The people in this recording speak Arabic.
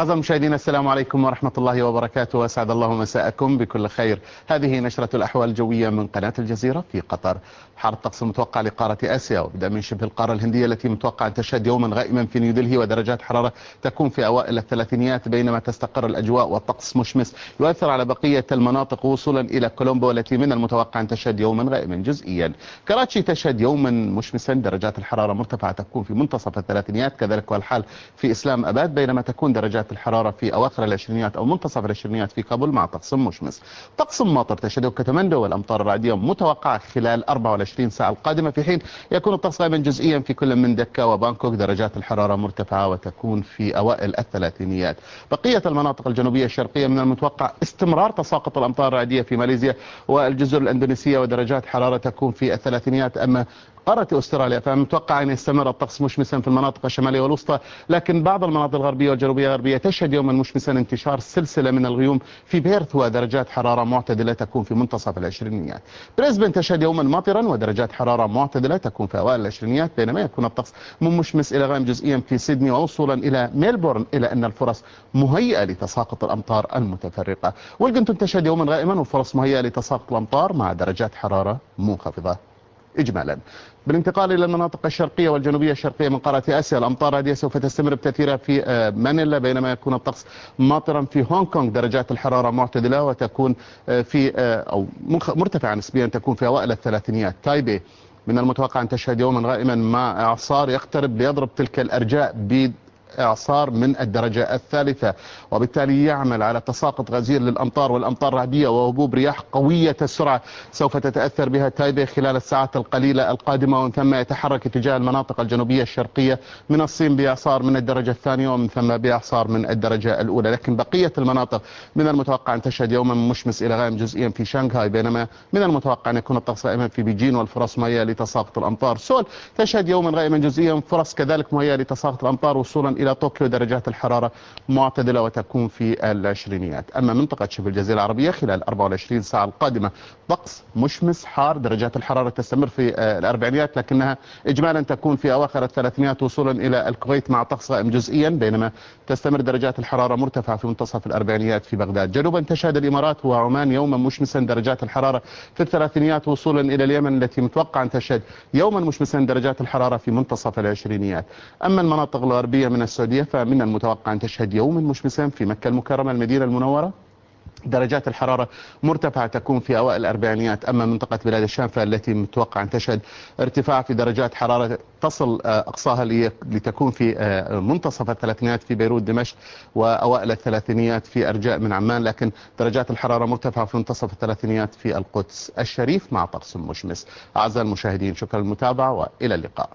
أعزائي المشاهدين السلام عليكم ورحمة الله وبركاته. وأسعد الله مساءكم بكل خير. هذه نشرة الأحوال الجوية من قناة الجزيرة في قطر. حار الطقس المتوقع لقارة آسيا وبدأ من شبه القارة الهندية التي متوقع أن تشهد يوما غائما في نيودلهي ودرجات حرارة تكون في أوائل الثلاثينيات بينما تستقر الأجواء والطقس مشمس. يؤثر على بقية المناطق وصولا إلى كولومبو التي من المتوقع أن تشهد يوما غائما جزئيا. كراتشي تشهد يوما مشمسا. درجات الحرارة مرتفعة تكون في منتصف الثلاثينيات كذلك والحال في إسلام أباد بينما تكون درجات الحرارة في أواخر العشرينيات أو منتصف العشرينيات في كابول مع طقس مشمس. طقس ماطر تشهده كتمندو والأمطار الرعدية متوقعة خلال 24 ساعة القادمة. في حين يكون الطقس غالبا جزئيا في كل من دكا وبانكوك درجات الحرارة مرتفعة وتكون في أوائل الثلاثينيات. بقية المناطق الجنوبية الشرقية من المتوقع استمرار تساقط الأمطار الرعدية في ماليزيا والجزر الأندونيسية ودرجات حرارة تكون في الثلاثينيات. أما قارة أستراليا فمتوقع أن يستمر الطقس مشمسا في المناطق الشمالية والوسطى لكن بعض المناطق الغربية والجنوبية الغربية تشهد يوما مشمسا انتشار سلسلة من الغيوم في بيرث ودرجات حرارة معتدلة تكون في منتصف العشرينيات. بريسبن تشهد يوما ماطرا ودرجات حرارة معتدلة تكون في أوائل العشرينيات بينما يكون الطقس من مشمس إلى غائم جزئيا في سيدني ووصولا إلى ميلبورن إلى أن الفرص مهيئة لتساقط الأمطار المتفرقة. والجنتون تشهد يوما غائما وفرص مهيئة لتساقط الأمطار مع درجات حرارة منخفضة. إجمالا. بالانتقال إلى المناطق الشرقية والجنوبية الشرقية من قارة آسيا الأمطار هذه سوف تستمر بتأثيرها في مانيلا بينما يكون الطقس ماطرا في هونغ كونغ. درجات الحرارة معتدلة وتكون في أو مرتفعة نسبيا تكون في أوائل الثلاثينيات. تايبي من المتوقع أن تشهد يوما غائما مع إعصار يقترب ليضرب تلك الأرجاء إعصار من الدرجة الثالثة. وبالتالي يعمل على تساقط غزير للأمطار والأمطار رعدية وهبوب رياح قوية السرعة سوف تتأثر بها تايبي خلال الساعات القليلة القادمة ومن ثم يتحرك اتجاه المناطق الجنوبية الشرقية من الصين بإعصار من الدرجة الثانية ومن ثم بإعصار من الدرجة الأولى. لكن بقية المناطق من المتوقع أن تشهد يوما مشمس إلى غائم جزئيا في شانغهاي. بينما من المتوقع أن يكون الطقس غائما في بيجين والفرص مهيئة لتساقط الأمطار. سول تشهد يوما غائما جزئيا فرص كذلك مهيئة لتساقط الأمطار وصولا إلى طوكيو درجات الحرارة معتدلة وتكون في العشرينيات. أما منطقة شبه الجزيرة العربية خلال 24 ساعة القادمة طقس مشمس حار درجات الحرارة تستمر في الأربعينيات لكنها إجمالا تكون في أواخر الثلاثينيات وصولا إلى الكويت مع طقس غائم جزئيا بينما تستمر درجات الحرارة مرتفعة في منتصف الأربعينيات في بغداد. جنوبا تشهد الإمارات وعمان يوما مشمسا درجات الحرارة في الثلاثينيات وصولا إلى اليمن التي متوقع أن تشهد يوما مشمسا درجات الحرارة في منتصف العشرينيات. أما المناطق الغربية من السعودية فمن المتوقع أن تشهد يوما مشمسا في مكة المكرمة المدينة المنورة. درجات الحرارة مرتفعة تكون في أوائل الأربعينيات. أما منطقة بلاد الشام فالتي متوقع أن تشهد ارتفاع في درجات حرارة تصل أقصاها لتكون في منتصف الثلاثينيات في بيروت دمشق وأوائل الثلاثينيات في أرجاء من عمان. لكن درجات الحرارة مرتفعة في منتصف الثلاثينيات في القدس الشريف مع طقس مشمس. أعزائي المشاهدين شكرا للمتابعة وإلى اللقاء.